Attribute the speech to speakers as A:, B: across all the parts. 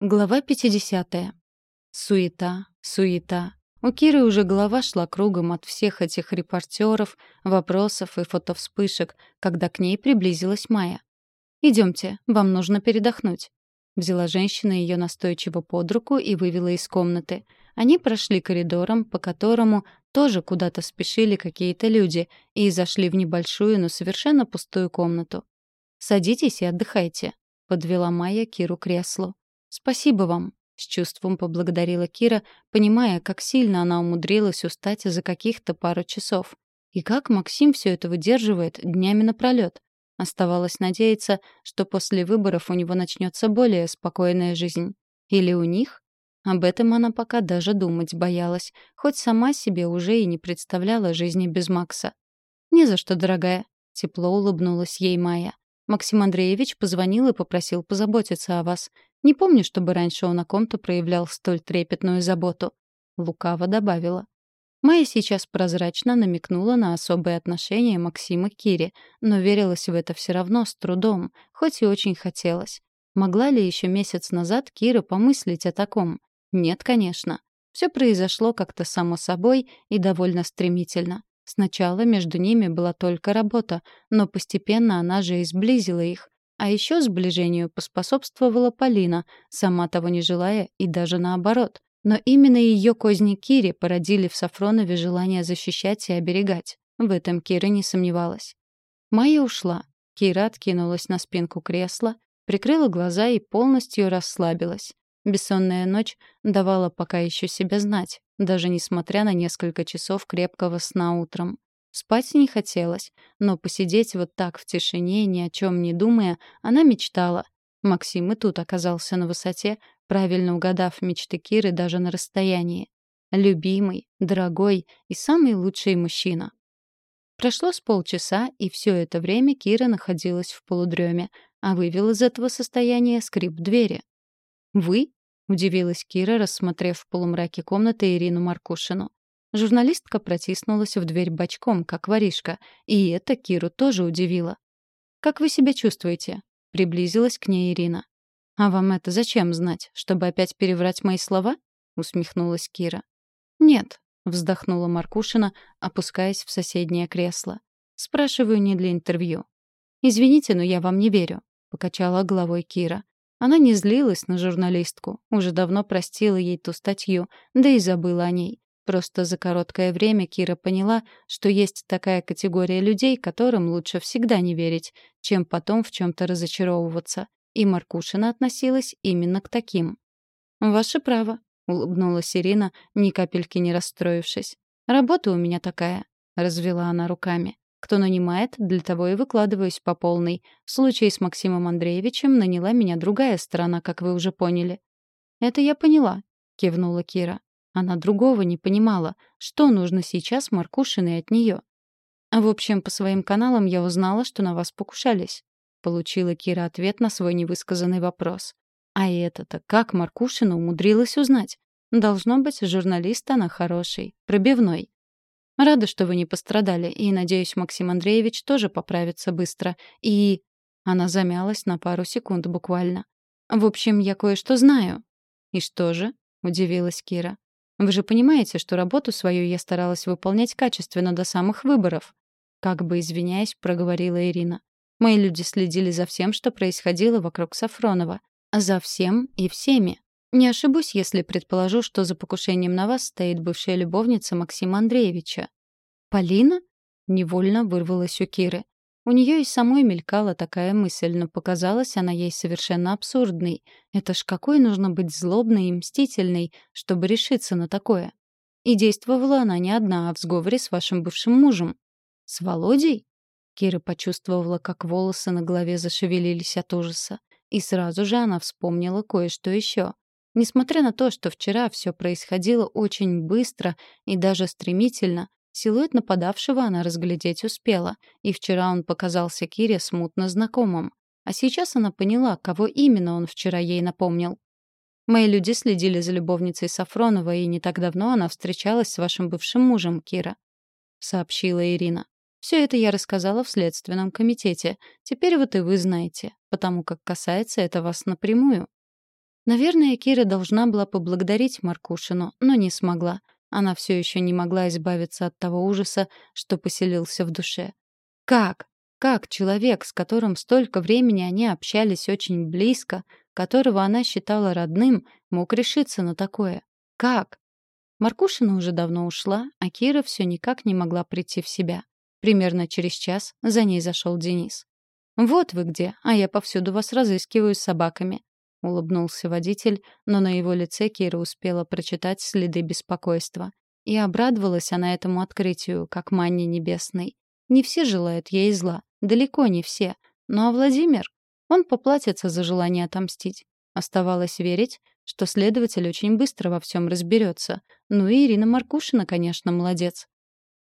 A: Глава 50. Суета, суета. У Киры уже голова шла кругом от всех этих репортеров, вопросов и фотовспышек, когда к ней приблизилась Майя. «Идемте, вам нужно передохнуть». Взяла женщина ее настойчиво под руку и вывела из комнаты. Они прошли коридором, по которому тоже куда-то спешили какие-то люди, и зашли в небольшую, но совершенно пустую комнату. «Садитесь и отдыхайте», — подвела Майя Киру к креслу. «Спасибо вам», — с чувством поблагодарила Кира, понимая, как сильно она умудрилась устать за каких-то пару часов. И как Максим все это выдерживает днями напролет. Оставалось надеяться, что после выборов у него начнется более спокойная жизнь. Или у них? Об этом она пока даже думать боялась, хоть сама себе уже и не представляла жизни без Макса. «Не за что, дорогая», — тепло улыбнулась ей Майя. «Максим Андреевич позвонил и попросил позаботиться о вас. Не помню, чтобы раньше он о ком-то проявлял столь трепетную заботу. Лукаво добавила. Майя сейчас прозрачно намекнула на особые отношения Максима к Кире, но верилась в это все равно с трудом, хоть и очень хотелось. Могла ли еще месяц назад Кира помыслить о таком? Нет, конечно. Все произошло как-то само собой и довольно стремительно. Сначала между ними была только работа, но постепенно она же и сблизила их. А еще сближению поспособствовала Полина, сама того не желая и даже наоборот. Но именно ее козни Кири породили в Сафронове желание защищать и оберегать. В этом Кира не сомневалась. Майя ушла. Кира откинулась на спинку кресла, прикрыла глаза и полностью расслабилась. Бессонная ночь давала пока еще себя знать, даже несмотря на несколько часов крепкого сна утром. Спать не хотелось, но посидеть вот так в тишине, ни о чем не думая, она мечтала. Максим и тут оказался на высоте, правильно угадав мечты Киры даже на расстоянии. Любимый, дорогой и самый лучший мужчина. Прошло с полчаса, и все это время Кира находилась в полудреме, а вывел из этого состояния скрип двери. «Вы?» — удивилась Кира, рассмотрев в полумраке комнаты Ирину Маркушину. Журналистка протиснулась в дверь бочком, как воришка, и это Киру тоже удивило. «Как вы себя чувствуете?» — приблизилась к ней Ирина. «А вам это зачем знать? Чтобы опять переврать мои слова?» — усмехнулась Кира. «Нет», — вздохнула Маркушина, опускаясь в соседнее кресло. «Спрашиваю не для интервью». «Извините, но я вам не верю», — покачала головой Кира. Она не злилась на журналистку, уже давно простила ей ту статью, да и забыла о ней. Просто за короткое время Кира поняла, что есть такая категория людей, которым лучше всегда не верить, чем потом в чем-то разочаровываться. И Маркушина относилась именно к таким. «Ваше право», — улыбнулась Ирина, ни капельки не расстроившись. «Работа у меня такая», — развела она руками. «Кто нанимает, для того и выкладываюсь по полной. В случае с Максимом Андреевичем наняла меня другая сторона, как вы уже поняли». «Это я поняла», — кивнула Кира. Она другого не понимала, что нужно сейчас Маркушиной от нее. В общем, по своим каналам я узнала, что на вас покушались. Получила Кира ответ на свой невысказанный вопрос. А это-то как Маркушина умудрилась узнать? Должно быть, журналист она хороший, пробивной. Рада, что вы не пострадали, и, надеюсь, Максим Андреевич тоже поправится быстро. И... Она замялась на пару секунд буквально. В общем, я кое-что знаю. И что же? Удивилась Кира. Вы же понимаете, что работу свою я старалась выполнять качественно до самых выборов. Как бы извиняясь, проговорила Ирина. Мои люди следили за всем, что происходило вокруг Сафронова. За всем и всеми. Не ошибусь, если предположу, что за покушением на вас стоит бывшая любовница Максима Андреевича. «Полина?» — невольно вырвалась у Киры. У нее и самой мелькала такая мысль, но показалась она ей совершенно абсурдной. Это ж какой нужно быть злобной и мстительной, чтобы решиться на такое? И действовала она не одна, а в сговоре с вашим бывшим мужем. С Володей? Кира почувствовала, как волосы на голове зашевелились от ужаса. И сразу же она вспомнила кое-что еще. Несмотря на то, что вчера все происходило очень быстро и даже стремительно, Силуэт нападавшего она разглядеть успела, и вчера он показался Кире смутно знакомым. А сейчас она поняла, кого именно он вчера ей напомнил. «Мои люди следили за любовницей Сафронова, и не так давно она встречалась с вашим бывшим мужем, Кира», — сообщила Ирина. «Все это я рассказала в Следственном комитете. Теперь вот и вы знаете, потому как касается это вас напрямую». Наверное, Кира должна была поблагодарить Маркушину, но не смогла. Она все еще не могла избавиться от того ужаса, что поселился в душе. Как? Как человек, с которым столько времени они общались очень близко, которого она считала родным, мог решиться на такое? Как? Маркушина уже давно ушла, а Кира все никак не могла прийти в себя. Примерно через час за ней зашел Денис. «Вот вы где, а я повсюду вас разыскиваю с собаками», — улыбнулся водитель, но на его лице Кира успела прочитать следы беспокойства. И обрадовалась она этому открытию, как манне небесной. Не все желают ей зла, далеко не все. Ну а Владимир? Он поплатится за желание отомстить. Оставалось верить, что следователь очень быстро во всем разберется. Ну и Ирина Маркушина, конечно, молодец.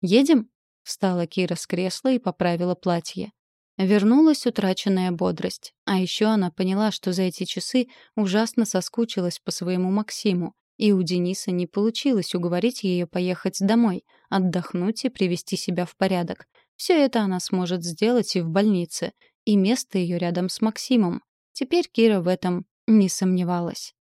A: «Едем?» — встала Кира с кресла и поправила платье. Вернулась утраченная бодрость. А еще она поняла, что за эти часы ужасно соскучилась по своему Максиму, и у Дениса не получилось уговорить ее поехать домой, отдохнуть и привести себя в порядок. Все это она сможет сделать и в больнице, и место ее рядом с Максимом. Теперь Кира в этом не сомневалась.